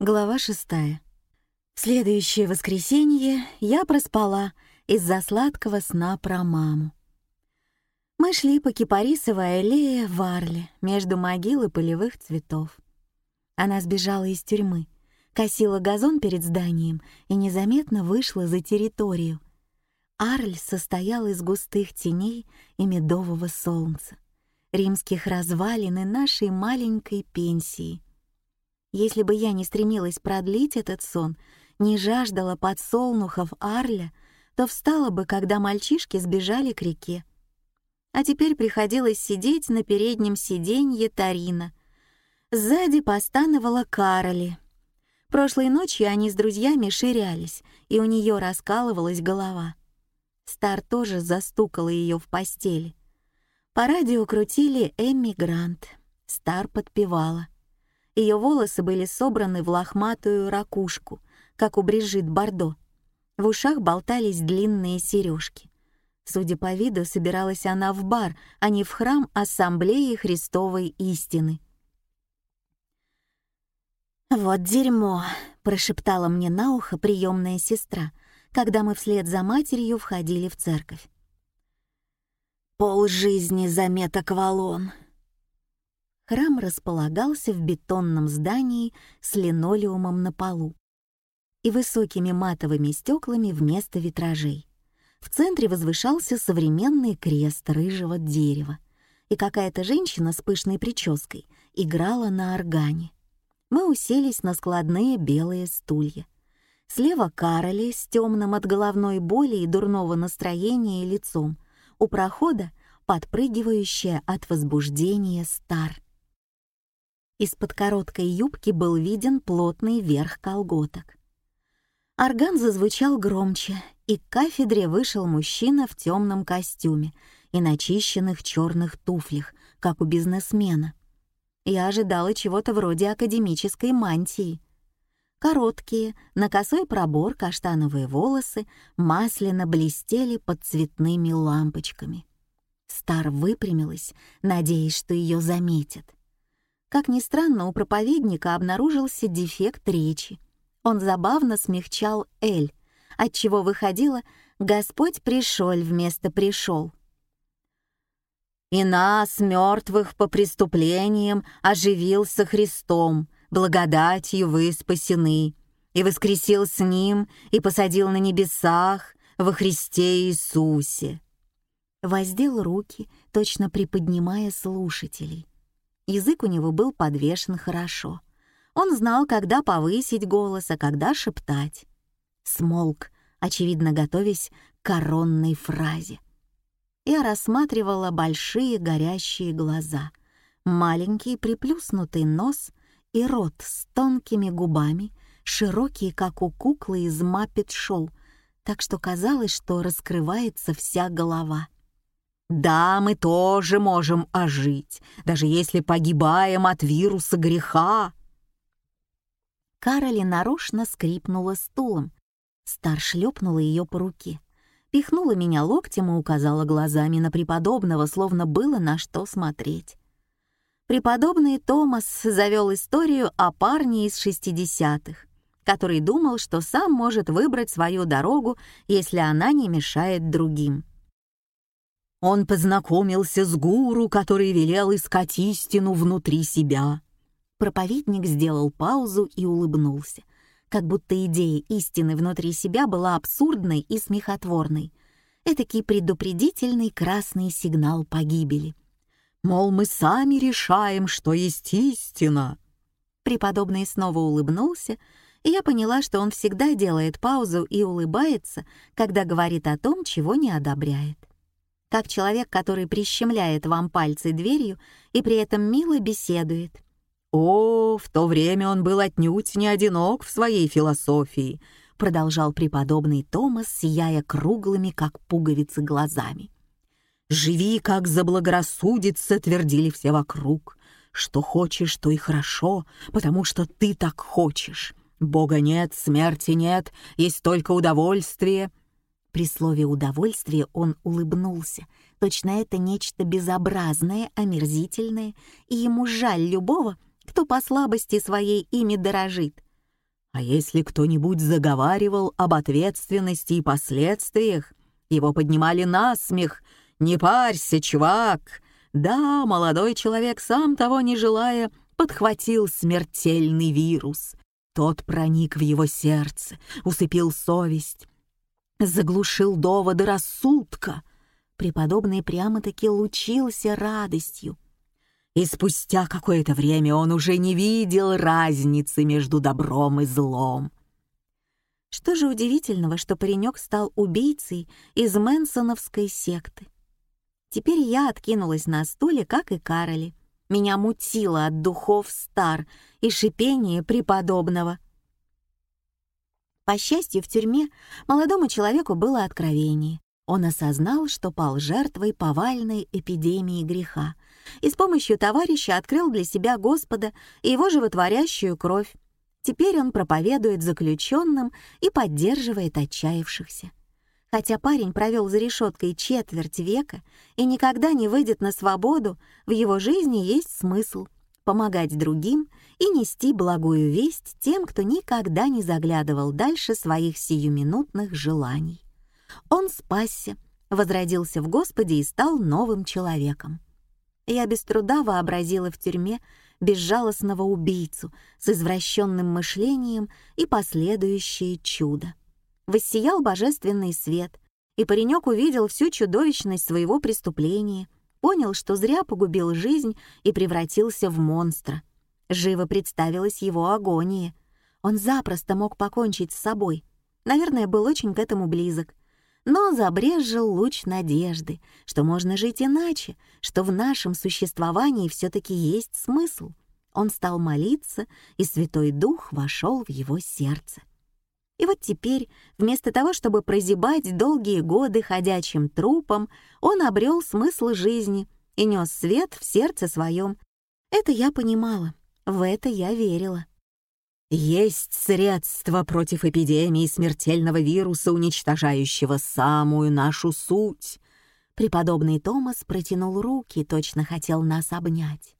Глава шестая. Следующее воскресенье я проспала из-за сладкого сна про маму. Мы шли по кипарисовой аллее в Арле между могил и полевых цветов. Она сбежала из тюрьмы, косила газон перед зданием и незаметно вышла за территорию. Арль состоял из густых теней и медового солнца, римских развалин и нашей маленькой пенсии — если бы я не стремилась продлить этот сон, не жаждала подсолнухов Арля, то встала бы, когда мальчишки сбежали к реке. А теперь приходилось сидеть на переднем сиденье Тарина. Сзади постановала Кароли. Прошлой ночью они с друзьями ширялись, и у нее раскалывалась голова. Стар тоже застукала ее в постели. По радио крутили «Эмми Грант». Стар подпевала. Ее волосы были собраны в лохматую ракушку, как у Брижит Бардо. В ушах болтались длинные сережки. Судя по виду, собиралась она в бар, а не в храм Ассамблеи Христовой Истины. «Вот дерьмо!» — прошептала мне на ухо приемная сестра, когда мы вслед за матерью входили в церковь. «Пол жизни за метаквалон!» Храм располагался в бетонном здании с линолеумом на полу и высокими матовыми стеклами вместо витражей. В центре возвышался современный крест рыжего дерева, и какая-то женщина с пышной прической играла на органе. Мы уселись на складные белые стулья. Слева Кароли с темным от головной боли и дурного настроения лицом, у прохода подпрыгивающая от возбуждения стар. Из-под короткой юбки был виден плотный верх колготок. Орган зазвучал громче, и к кафедре вышел мужчина в темном костюме и начищенных черных туфлях, как у бизнесмена. Я ожидала чего-то вроде академической мантии. Короткие, на косой пробор каштановые волосы масляно блестели под цветными лампочками. Стар выпрямилась, надеясь, что ее заметят. Как ни странно, у проповедника обнаружился дефект речи. Он забавно смягчал «эль», отчего выходило «Господь пришел» вместо «пришел». «И нас, мертвых по преступлениям, оживился Христом, благодатью вы спасены, и воскресил с Ним, и посадил на небесах во Христе Иисусе». Воздел руки, точно приподнимая слушателей. Язык у него был подвешен хорошо. Он знал, когда повысить голос, а когда шептать. Смолк, очевидно, готовясь к коронной фразе. Я рассматривала большие горящие глаза, маленький приплюснутый нос и рот с тонкими губами, широкие, как у куклы из Маппет-шоу, так что казалось, что раскрывается вся голова — да, мы тоже можем ожить, даже если погибаем от вируса греха. Кароли нарочно скрипнула стулом. Стар шлепнула ее по руке. Пихнула меня локтем и указала глазами на преподобного, словно было на что смотреть. Преподобный Томас завел историю о парне из шестидесятых, который думал, что сам может выбрать свою дорогу, если она не мешает другим. Он познакомился с гуру, который велел искать истину внутри себя. Проповедник сделал паузу и улыбнулся, как будто идея истины внутри себя была абсурдной и смехотворной. Этакий предупредительный красный сигнал погибели. Мол, мы сами решаем, что есть истина. Преподобный снова улыбнулся, и я поняла, что он всегда делает паузу и улыбается, когда говорит о том, чего не одобряет как человек, который прищемляет вам пальцы дверью и при этом мило беседует. «О, в то время он был отнюдь не одинок в своей философии», продолжал преподобный Томас, сияя круглыми, как пуговицы, глазами. «Живи, как заблагорассудится», — твердили все вокруг. Что хочешь, то и хорошо, потому что ты так хочешь. Бога нет, смерти нет, есть только удовольствие». При слове «удовольствие» он улыбнулся. Точно это нечто безобразное, омерзительное, и ему жаль любого, кто по слабости своей ими дорожит. А если кто-нибудь заговаривал об ответственности и последствиях, его поднимали на смех. «Не парься, чувак!» Да, молодой человек, сам того не желая, подхватил смертельный вирус. Тот проник в его сердце, усыпил совесть, заглушил доводы рассудка. Преподобный прямо-таки лучился радостью. И спустя какое-то время он уже не видел разницы между добром и злом. Что же удивительного, что паренек стал убийцей из Мэнсоновской секты? Теперь я откинулась на стуле, как и Кароли. Меня мутило от духов стар и шипения преподобного. По счастью, в тюрьме молодому человеку было откровение. Он осознал, что пал жертвой повальной эпидемии греха и с помощью товарища открыл для себя Господа и его животворящую кровь. Теперь он проповедует заключенным и поддерживает отчаявшихся. Хотя парень провел за решеткой четверть века и никогда не выйдет на свободу, в его жизни есть смысл помогать другим и нести благую весть тем, кто никогда не заглядывал дальше своих сиюминутных желаний. Он спасся, возродился в Господе и стал новым человеком. Я без труда вообразила в тюрьме безжалостного убийцу с извращенным мышлением и последующее чудо. Воссиял божественный свет, и паренек увидел всю чудовищность своего преступления, понял, что зря погубил жизнь и превратился в монстра. Живо представилась его агония. Он запросто мог покончить с собой. Наверное, был очень к этому близок. Но забрезжил луч надежды, что можно жить иначе, что в нашем существовании все-таки есть смысл. Он стал молиться, и Святой Дух вошел в его сердце. И вот теперь, вместо того, чтобы прозябать долгие годы ходячим трупом, он обрел смысл жизни и нес свет в сердце своем. Это я понимала, в это я верила. Есть средства против эпидемии смертельного вируса, уничтожающего самую нашу суть. Преподобный Томас протянул руки, точно хотел нас обнять.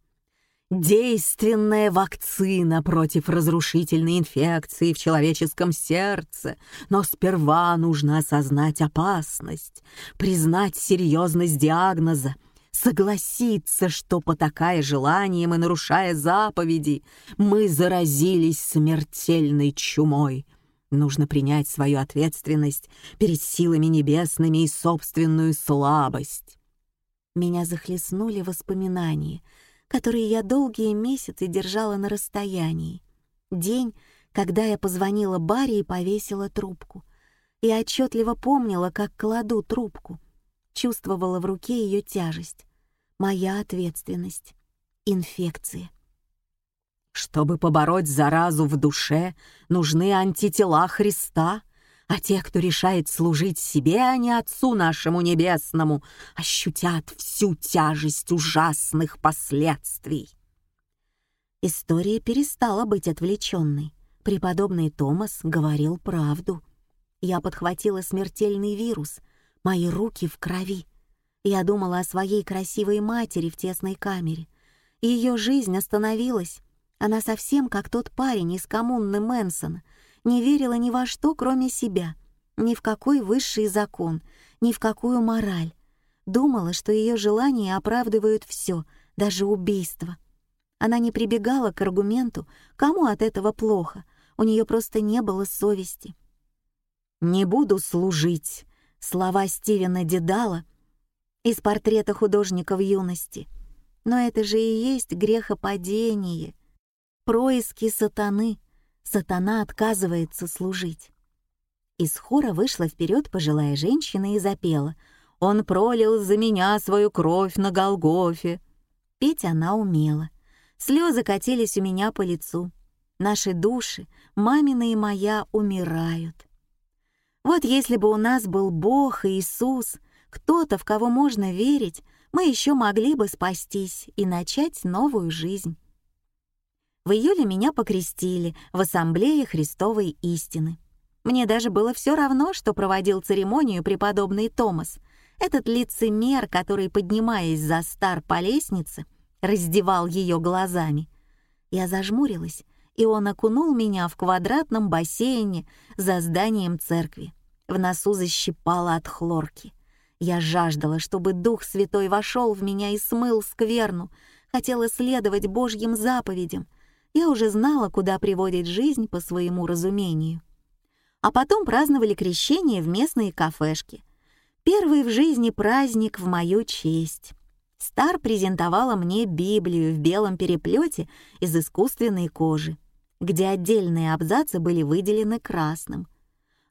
Действенная вакцина против разрушительной инфекции в человеческом сердце, но сперва нужно осознать опасность, признать серьезность диагноза, согласиться, что, потакая желанием и нарушая заповеди, мы заразились смертельной чумой. Нужно принять свою ответственность перед силами небесными и собственную слабость. Меня захлестнули воспоминания, которые я долгие месяцы держала на расстоянии. День, когда я позвонила Барри и повесила трубку. Я отчетливо помнила, как кладу трубку, чувствовала в руке ее тяжесть. Моя ответственность. Инфекции. Чтобы побороть заразу в душе, нужны антитела Христа, а те, кто решает служить себе, а не Отцу нашему Небесному, ощутят всю тяжесть ужасных последствий. История перестала быть отвлеченной. Преподобный Томас говорил правду. Я подхватила смертельный вирус, мои руки в крови. Я думала о своей красивой матери в тесной камере. Ее жизнь остановилась. Она совсем как тот парень из коммуны Мэнсона, не верила ни во что, кроме себя, ни в какой высший закон, ни в какую мораль. Думала, что ее желания оправдывают все, даже убийство. Она не прибегала к аргументу, кому от этого плохо, у нее просто не было совести. «Не буду служить», — слова Стивена Дедала — из портрета художника в юности. Но это же и есть грехопадение, происки сатаны. Сатана отказывается служить. Из хора вышла вперед пожилая женщина и запела «Он пролил за меня свою кровь на Голгофе». Петь она умела. Слезы катились у меня по лицу. Наши души, мамина и моя, умирают. Вот если бы у нас был Бог и Иисус, кто-то, в кого можно верить, мы еще могли бы спастись и начать новую жизнь. В июле меня покрестили в Ассамблее Христовой истины. Мне даже было все равно, что проводил церемонию преподобный Томас, этот лицемер, который, поднимаясь за стар по лестнице, раздевал ее глазами. Я зажмурилась, и он окунул меня в квадратном бассейне за зданием церкви. В носу защипало от хлорки. Я жаждала, чтобы Дух Святой вошел в меня и смыл скверну, хотела следовать Божьим заповедям. Я уже знала, куда приводит жизнь по своему разумению. А потом праздновали крещение в местные кафешки. Первый в жизни праздник в мою честь. Стар презентовала мне Библию в белом переплете из искусственной кожи, где отдельные абзацы были выделены красным —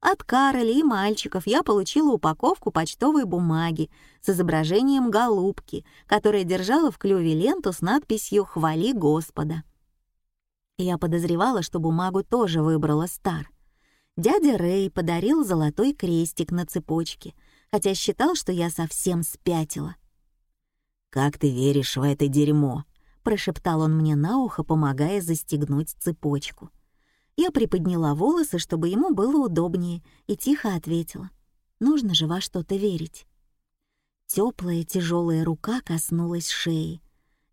от Кароли и мальчиков я получила упаковку почтовой бумаги с изображением голубки, которая держала в клюве ленту с надписью «Хвали Господа». Я подозревала, что бумагу тоже выбрала Стар. Дядя Рэй подарил золотой крестик на цепочке, хотя считал, что я совсем спятила. «Как ты веришь в это дерьмо?» — прошептал он мне на ухо, помогая застегнуть цепочку. Я приподняла волосы, чтобы ему было удобнее, и тихо ответила. «Нужно же во что-то верить». Теплая тяжелая рука коснулась шеи.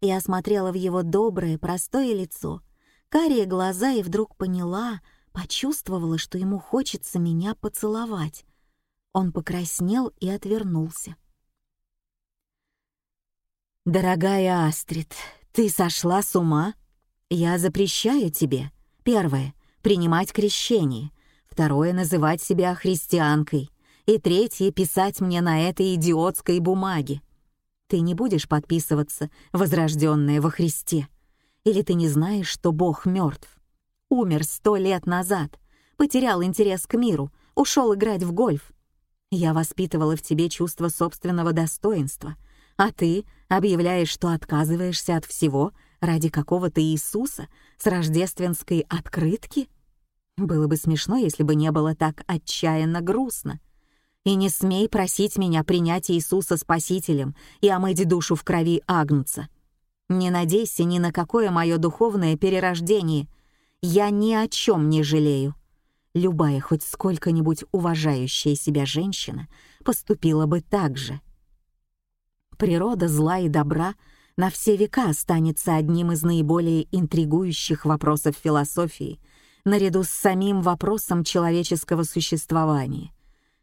Я осмотрела в его доброе, простое лицо, карие глаза и вдруг поняла, почувствовала, что ему хочется меня поцеловать. Он покраснел и отвернулся. «Дорогая Астрид, ты сошла с ума? Я запрещаю тебе. Первое принимать крещение, второе — называть себя христианкой, и третье — писать мне на этой идиотской бумаге. Ты не будешь подписываться, возрожденная во Христе. Или ты не знаешь, что Бог мертв? Умер сто лет назад, потерял интерес к миру, ушел играть в гольф. Я воспитывала в тебе чувство собственного достоинства, а ты объявляешь, что отказываешься от всего — ради какого-то Иисуса с рождественской открытки? Было бы смешно, если бы не было так отчаянно грустно. И не смей просить меня принять Иисуса Спасителем и омыть душу в крови Агнца. Не надейся ни на какое мое духовное перерождение. Я ни о чем не жалею. Любая хоть сколько-нибудь уважающая себя женщина поступила бы так же. Природа зла и добра — на все века останется одним из наиболее интригующих вопросов философии, наряду с самим вопросом человеческого существования.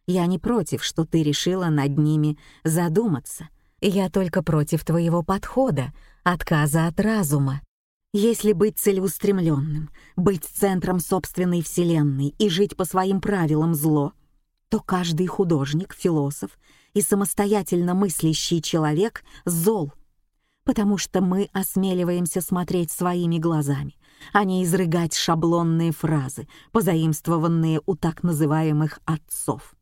Я не против, что ты решила над ними задуматься. Я только против твоего подхода, отказа от разума. Если быть целеустремленным, быть центром собственной вселенной и жить по своим правилам зло, то каждый художник, философ и самостоятельно мыслящий человек зол — потому что мы осмеливаемся смотреть своими глазами, а не изрыгать шаблонные фразы, позаимствованные у так называемых отцов.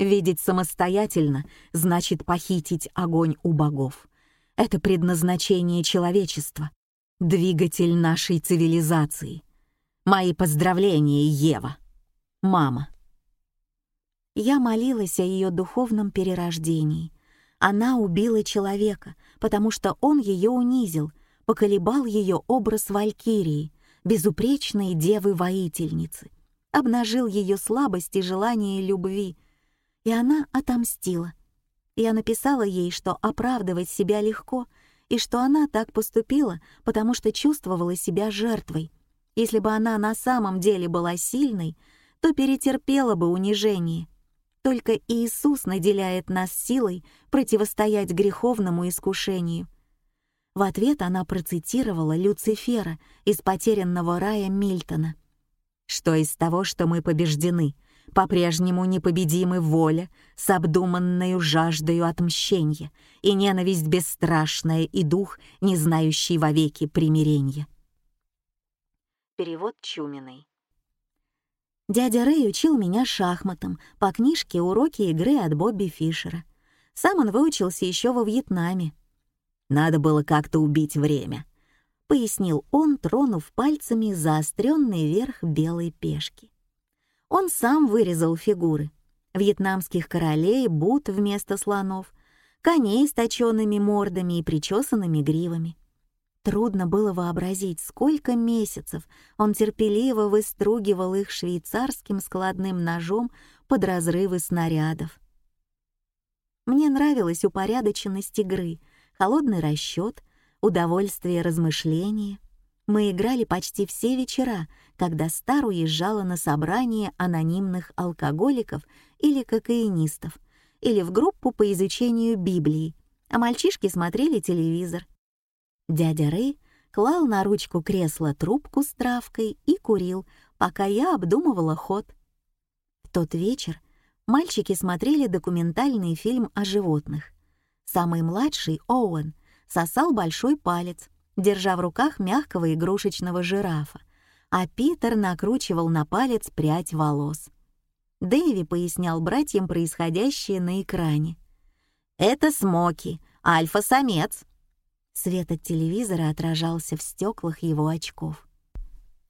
Видеть самостоятельно значит похитить огонь у богов. Это предназначение человечества, двигатель нашей цивилизации. Мои поздравления, Ева. Мама. Я молилась о ее духовном перерождении. Она убила человека, потому что он ее унизил, поколебал ее образ Валькирии, безупречной девы-воительницы, обнажил ее слабость и желание любви, и она отомстила. Я написала ей, что оправдывать себя легко, и что она так поступила, потому что чувствовала себя жертвой. Если бы она на самом деле была сильной, то перетерпела бы унижение — только Иисус наделяет нас силой противостоять греховному искушению. В ответ она процитировала Люцифера из «Потерянного рая» Мильтона. «Что из того, что мы побеждены, по-прежнему непобедимы воля с обдуманною жаждою отмщения и ненависть бесстрашная и дух, не знающий вовеки примирения». Перевод Чуминой. Дядя Рэй учил меня шахматам по книжке «Уроки игры» от Бобби Фишера. Сам он выучился еще во Вьетнаме. «Надо было как-то убить время», — пояснил он, тронув пальцами заостренный верх белой пешки. Он сам вырезал фигуры. Вьетнамских королей, бут вместо слонов, коней с точенными мордами и причесанными гривами. Трудно было вообразить, сколько месяцев он терпеливо выстругивал их швейцарским складным ножом под разрывы снарядов. Мне нравилась упорядоченность игры, холодный расчет, удовольствие размышления. Мы играли почти все вечера, когда Стар уезжала на собрание анонимных алкоголиков или кокаинистов, или в группу по изучению Библии, а мальчишки смотрели телевизор. Дядя Рэй клал на ручку кресла трубку с травкой и курил, пока я обдумывала ход. В тот вечер мальчики смотрели документальный фильм о животных. Самый младший, Оуэн, сосал большой палец, держа в руках мягкого игрушечного жирафа, а Питер накручивал на палец прядь волос. Дэви пояснял братьям происходящее на экране. «Это Смоки, альфа-самец». Свет от телевизора отражался в стеклах его очков.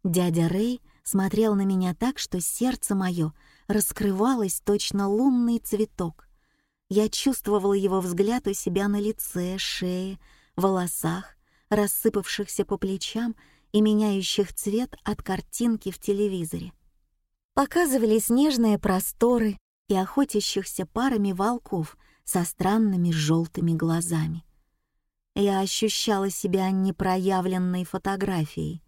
Дядя Рэй смотрел на меня так, что сердце мое раскрывалось точно лунный цветок. Я чувствовала его взгляд у себя на лице, шее, волосах, рассыпавшихся по плечам и меняющих цвет от картинки в телевизоре. Показывали снежные просторы и охотящихся парами волков со странными желтыми глазами. Я ощущала себя непроявленной фотографией.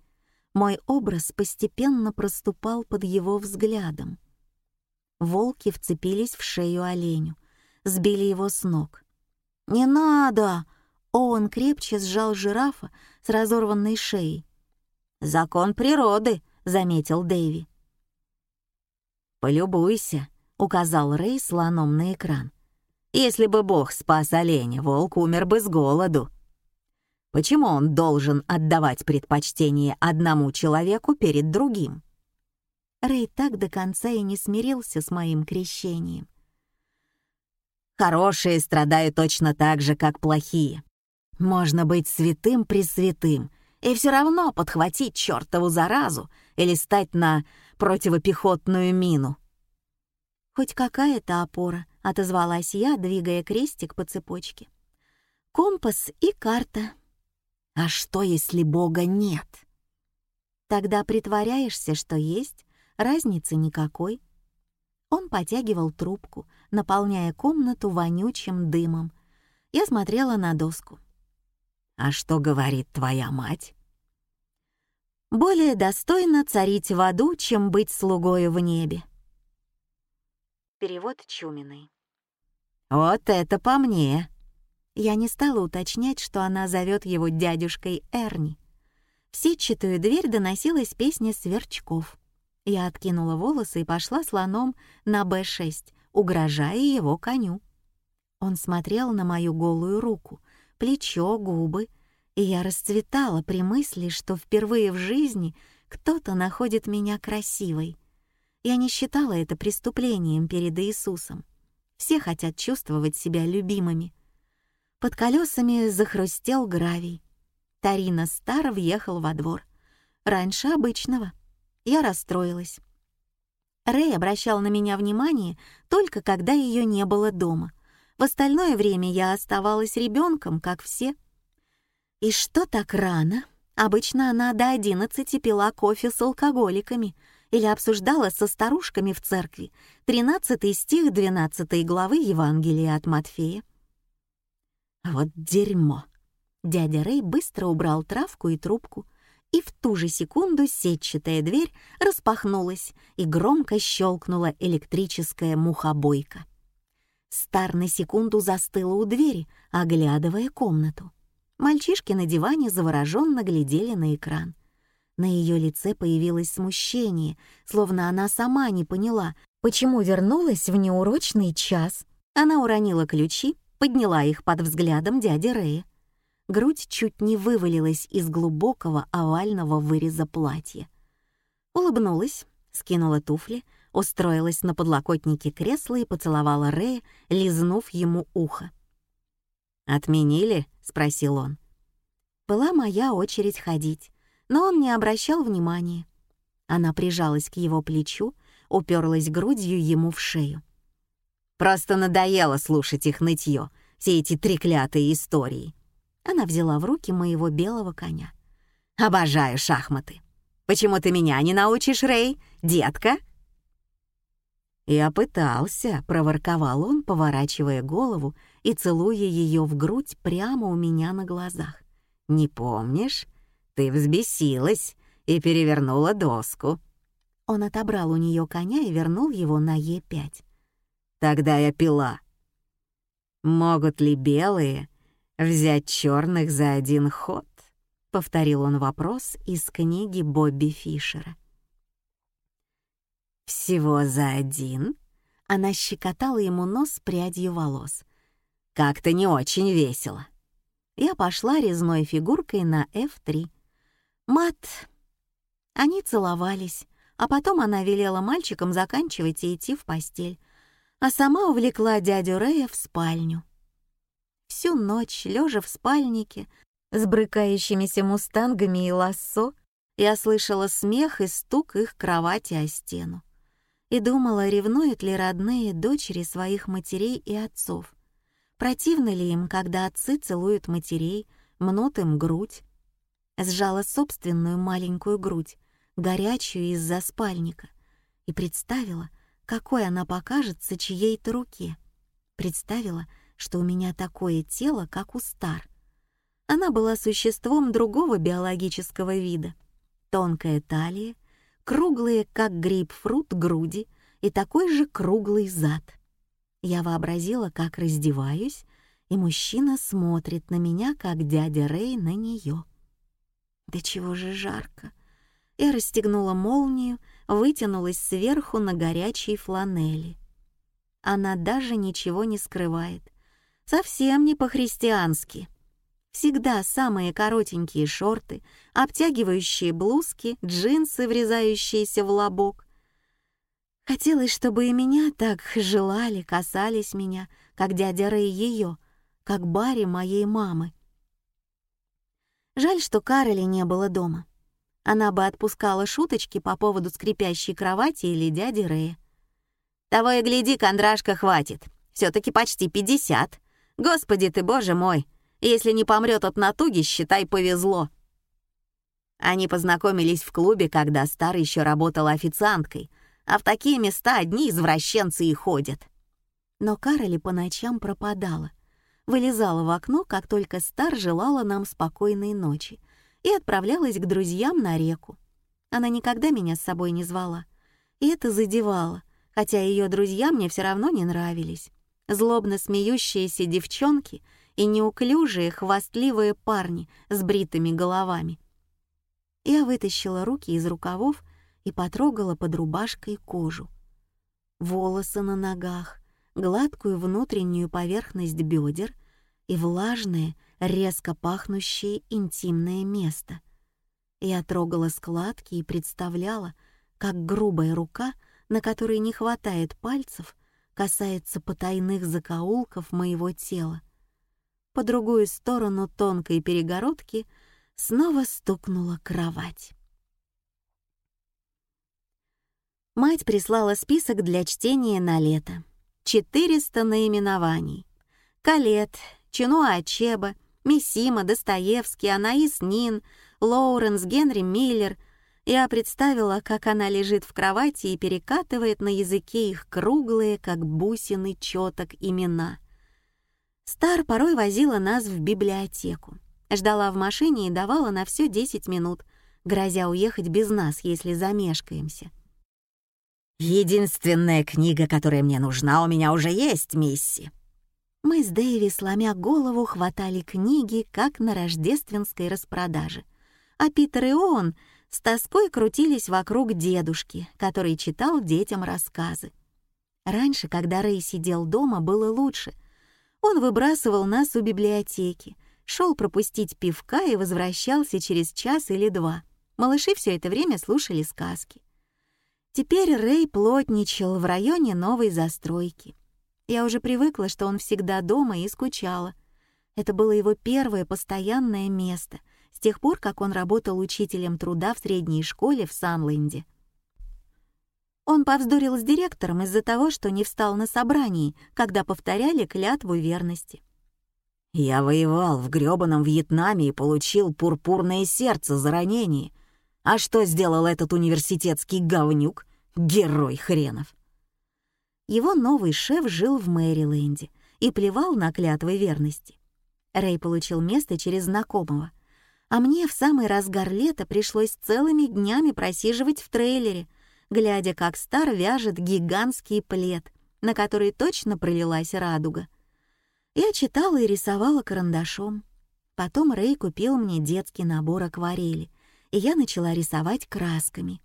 Мой образ постепенно проступал под его взглядом. Волки вцепились в шею оленю, сбили его с ног. «Не надо!» Оуэн крепче сжал жирафа с разорванной шеей. «Закон природы», — заметил Дэви. «Полюбуйся», — указал Рэй слоном на экран. «Если бы Бог спас оленя, волк умер бы с голоду». Почему он должен отдавать предпочтение одному человеку перед другим? Рэй так до конца и не смирился с моим крещением. Хорошие страдают точно так же, как плохие. Можно быть святым-пресвятым и все равно подхватить чертову заразу или стать на противопехотную мину. «Хоть какая-то опора», — отозвалась я, двигая крестик по цепочке. «Компас и карта». «А что, если Бога нет?» «Тогда притворяешься, что есть, разницы никакой». Он потягивал трубку, наполняя комнату вонючим дымом. Я смотрела на доску. «А что говорит твоя мать?» более достойно царить в аду, чем быть слугою в небе. Перевод Чуминой. «Вот это по мне!» Я не стала уточнять, что она зовет его дядюшкой Эрни. В сетчатую дверь доносилась песня сверчков. Я откинула волосы и пошла слоном на Б6, угрожая его коню. Он смотрел на мою голую руку, плечо, губы, и я расцветала при мысли, что впервые в жизни кто-то находит меня красивой. Я не считала это преступлением перед Иисусом. Все хотят чувствовать себя любимыми. Под колесами захрустел гравий. Тарина Стар въехал во двор. Раньше обычного. Я расстроилась. Рэй обращал на меня внимание только когда ее не было дома. В остальное время я оставалась ребенком, как все — и что так рано? Обычно она до одиннадцати пила кофе с алкоголиками или обсуждала со старушками в церкви тринадцатый стих двенадцатой главы Евангелия от Матфея. Вот дерьмо. Дядя Рэй быстро убрал травку и трубку, и в ту же секунду сетчатая дверь распахнулась и громко щелкнула электрическая мухобойка. Стар на секунду застыла у двери, оглядывая комнату. Мальчишки на диване завороженно глядели на экран. На ее лице появилось смущение, словно она сама не поняла, почему вернулась в неурочный час. Она уронила ключи, подняла их под взглядом дяди Рэя. Грудь чуть не вывалилась из глубокого овального выреза платья. Улыбнулась, скинула туфли, устроилась на подлокотнике кресла и поцеловала Рэя, лизнув ему ухо. «Отменили?» — спросил он. Была моя очередь ходить, но он не обращал внимания. Она прижалась к его плечу, уперлась грудью ему в шею. «Просто надоело слушать их нытье. все эти треклятые истории. Она взяла в руки моего белого коня. Обожаю шахматы. Почему ты меня не научишь, Рэй, детка?» «Я пытался», — проворковал он, поворачивая голову и целуя ее в грудь прямо у меня на глазах. «Не помнишь? Ты взбесилась и перевернула доску». Он отобрал у нее коня и вернул его на Е5. «Тогда я пила». «Могут ли белые взять черных за один ход?» — повторил он вопрос из книги Бобби Фишера. «Всего за один?» Она щекотала ему нос прядью волос. «Как-то не очень весело». Я пошла резной фигуркой на F3. Мат. Они целовались, а потом она велела мальчикам заканчивать и идти в постель, а сама увлекла дядю Рэя в спальню. Всю ночь, лежа в спальнике, с брыкающимися мустангами и лассо, я слышала смех и стук их кровати о стену. И думала, ревнуют ли родные дочери своих матерей и отцов. Противно ли им, когда отцы целуют матерей, мнут им грудь? Сжала собственную маленькую грудь, горячую из-за спальника, и представила, какой она покажется чьей-то руке. Представила, что у меня такое тело, как у Стар. Она была существом другого биологического вида. Тонкая талия, круглые, как грейпфрут, груди и такой же круглый зад. Я вообразила, как раздеваюсь, и мужчина смотрит на меня, как дядя Рэй на нее. Да чего же жарко! Я расстегнула молнию, вытянулась сверху на горячей фланели. Она даже ничего не скрывает. Совсем не по-христиански. Всегда самые коротенькие шорты, обтягивающие блузки, джинсы, врезающиеся в лобок. Хотелось, чтобы и меня так желали, касались меня, как дядя Рэй ее, как Барри моей мамы. Жаль, что Кароли не было дома. Она бы отпускала шуточки по поводу скрипящей кровати или дяди Рэя. «Того и гляди, кондрашка, хватит. все таки почти пятьдесят. Господи ты, боже мой! Если не помрет от натуги, считай, повезло». Они познакомились в клубе, когда Стар еще работала официанткой, а в такие места одни извращенцы и ходят. Но Кароли по ночам пропадала. Вылезала в окно, как только Стар желала нам спокойной ночи, и отправлялась к друзьям на реку. Она никогда меня с собой не звала. И это задевало, хотя ее друзья мне все равно не нравились. Злобно смеющиеся девчонки и неуклюжие, хвастливые парни с бритыми головами. Я вытащила руки из рукавов и потрогала под рубашкой кожу. Волосы на ногах, гладкую внутреннюю поверхность бедер и влажные, резко пахнущее интимное место. Я трогала складки и представляла, как грубая рука, на которой не хватает пальцев, касается потайных закоулков моего тела. По другую сторону тонкой перегородки снова стукнула кровать. Мать прислала список для чтения на лето. 400 наименований. Калет, Чинуа Ачеба, Мисима, Достоевский, Анаис Нин, Лоуренс, Генри Миллер. Я представила, как она лежит в кровати и перекатывает на языке их круглые, как бусины чёток, имена. Стар порой возила нас в библиотеку. Ждала в машине и давала на все 10 минут, грозя уехать без нас, если замешкаемся. «Единственная книга, которая мне нужна, у меня уже есть, мисси», мы с Дэйви, сломя голову, хватали книги, как на рождественской распродаже. А Питер и он с тоской крутились вокруг дедушки, который читал детям рассказы. Раньше, когда Рэй сидел дома, было лучше. Он выбрасывал нас у библиотеки, шел пропустить пивка и возвращался через час или два. Малыши все это время слушали сказки. Теперь Рэй плотничал в районе новой застройки. Я уже привыкла, что он всегда дома и скучала. Это было его первое постоянное место с тех пор, как он работал учителем труда в средней школе в Санленде. Он повздорил с директором из-за того, что не встал на собрании, когда повторяли клятву верности. Я воевал в грёбаном Вьетнаме и получил пурпурное сердце за ранение. А что сделал этот университетский говнюк? Герой хренов. Его новый шеф жил в Мэриленде и плевал на клятвы верности. Рэй получил место через знакомого, а мне в самый разгар лета пришлось целыми днями просиживать в трейлере, глядя, как Стар вяжет гигантский плед, на который точно пролилась радуга. Я читала и рисовала карандашом. Потом Рэй купил мне детский набор акварели, и я начала рисовать красками.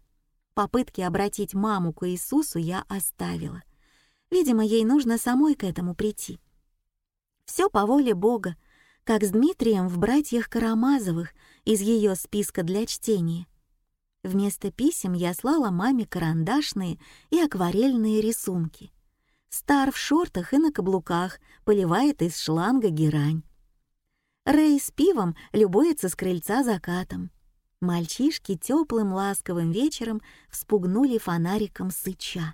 Попытки обратить маму к Иисусу я оставила. Видимо, ей нужно самой к этому прийти. Все по воле Бога, как с Дмитрием в «Братьях Карамазовых» из ее списка для чтения. Вместо писем я слала маме карандашные и акварельные рисунки. Стар в шортах и на каблуках поливает из шланга герань. Рэй с пивом любуется с крыльца закатом. Мальчишки теплым ласковым вечером вспугнули фонариком сыча.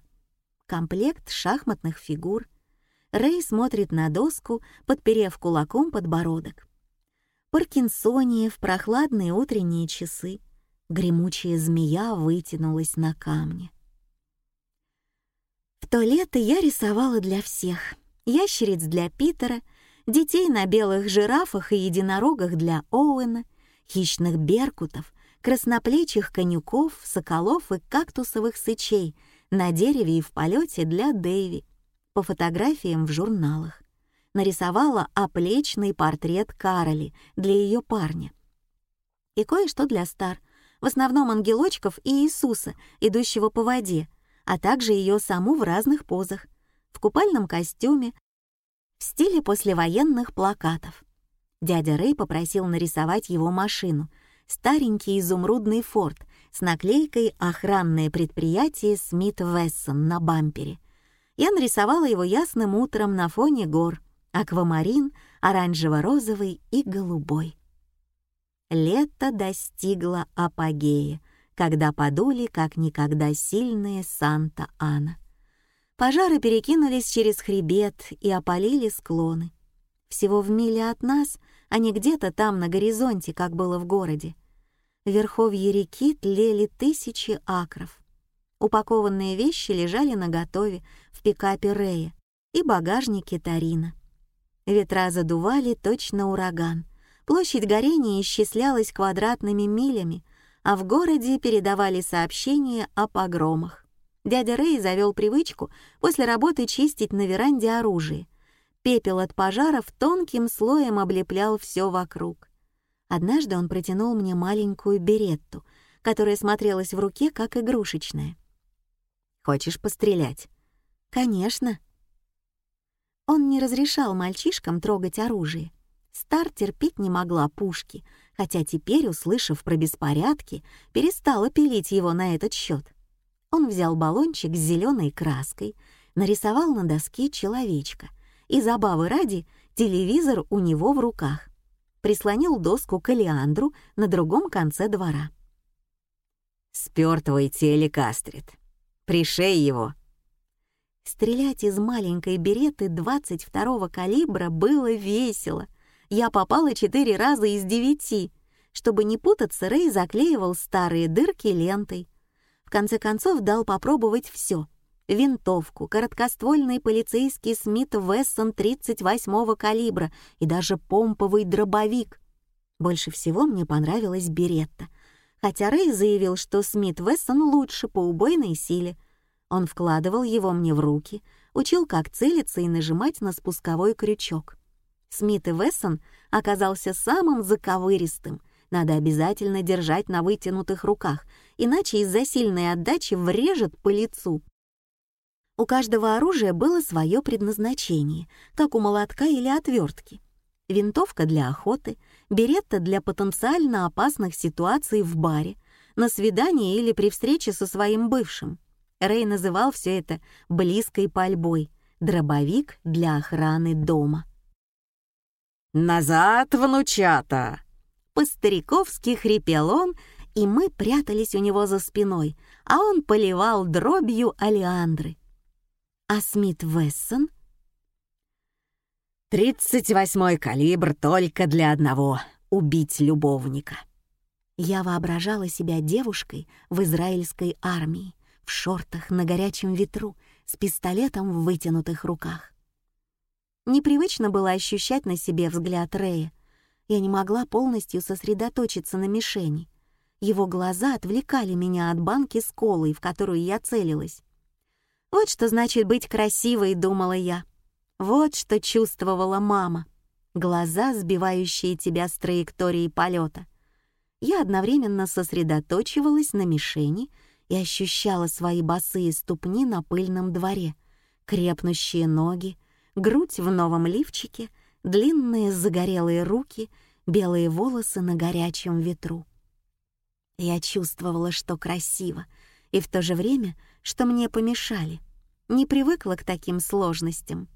Комплект шахматных фигур — Рэй смотрит на доску, подперев кулаком подбородок. Паркинсония в прохладные утренние часы. Гремучая змея вытянулась на камне. В то лето я рисовала для всех. Ящериц для Питера, детей на белых жирафах и единорогах для Оуэна, хищных беркутов, красноплечих конюков, соколов и кактусовых сычей на дереве и в полете для Дэви — по фотографиям в журналах. Нарисовала оплечный портрет Кароли для ее парня. И кое-что для Стар, в основном ангелочков и Иисуса, идущего по воде, а также ее саму в разных позах, в купальном костюме, в стиле послевоенных плакатов. Дядя Рэй попросил нарисовать его машину, старенький изумрудный форт с наклейкой «Охранное предприятие Смит Вессон» на бампере — я нарисовала его ясным утром на фоне гор, аквамарин, оранжево-розовый и голубой. Лето достигло апогея, когда подули как никогда сильные Санта-Ана. Пожары перекинулись через хребет и опалили склоны. Всего в миле от нас, а не где-то там на горизонте, как было в городе. Верховье реки тлели тысячи акров. Упакованные вещи лежали наготове в пикапе Рэя и багажнике Тарина. Ветра задували точно ураган. Площадь горения исчислялась квадратными милями, а в городе передавали сообщения о погромах. Дядя Рэй завел привычку после работы чистить на веранде оружие. Пепел от пожаров тонким слоем облеплял все вокруг. Однажды он протянул мне маленькую беретту, которая смотрелась в руке как игрушечная. Хочешь пострелять?» «Конечно». Он не разрешал мальчишкам трогать оружие. Стар терпеть не могла пушки, хотя теперь, услышав про беспорядки, перестала пилить его на этот счет. Он взял баллончик с зеленой краской, нарисовал на доске человечка и, забавы ради, телевизор у него в руках. Прислонил доску к Элеандру на другом конце двора. «Спёртывай телекастрит», Пришей его!» Стрелять из маленькой береты 22-го калибра было весело. Я попала четыре раза из девяти. Чтобы не путаться, Рэй заклеивал старые дырки лентой. В конце концов дал попробовать все: Винтовку, короткоствольный полицейский Смит Вессон 38-го калибра и даже помповый дробовик. Больше всего мне понравилась беретта — хотя Рэй заявил, что Смит Вессон лучше по убойной силе. Он вкладывал его мне в руки, учил, как целиться и нажимать на спусковой крючок. Смит и Вессон оказался самым заковыристым. Надо обязательно держать на вытянутых руках, иначе из-за сильной отдачи врежет по лицу. У каждого оружия было свое предназначение, как у молотка или отвертки. Винтовка для охоты, беретта для потенциально опасных ситуаций в баре, на свидании или при встрече со своим бывшим. Рэй называл все это близкой пальбой, дробовик для охраны дома. «Назад, внучата!» По-стариковски хрипел он, и мы прятались у него за спиной, а он поливал дробью алиандры. А Смит Вессон «Тридцать восьмой калибр только для одного — убить любовника». Я воображала себя девушкой в израильской армии, в шортах на горячем ветру, с пистолетом в вытянутых руках. Непривычно было ощущать на себе взгляд Рэя. Я не могла полностью сосредоточиться на мишени. Его глаза отвлекали меня от банки с колой, в которую я целилась. Вот что значит быть красивой, думала я. Вот что чувствовала мама. Глаза, сбивающие тебя с траектории полета. Я одновременно сосредоточивалась на мишени и ощущала свои босые ступни на пыльном дворе, крепнущие ноги, грудь в новом лифчике, длинные загорелые руки, белые волосы на горячем ветру. Я чувствовала, что красиво, и в то же время, что мне помешали. Не привыкла к таким сложностям.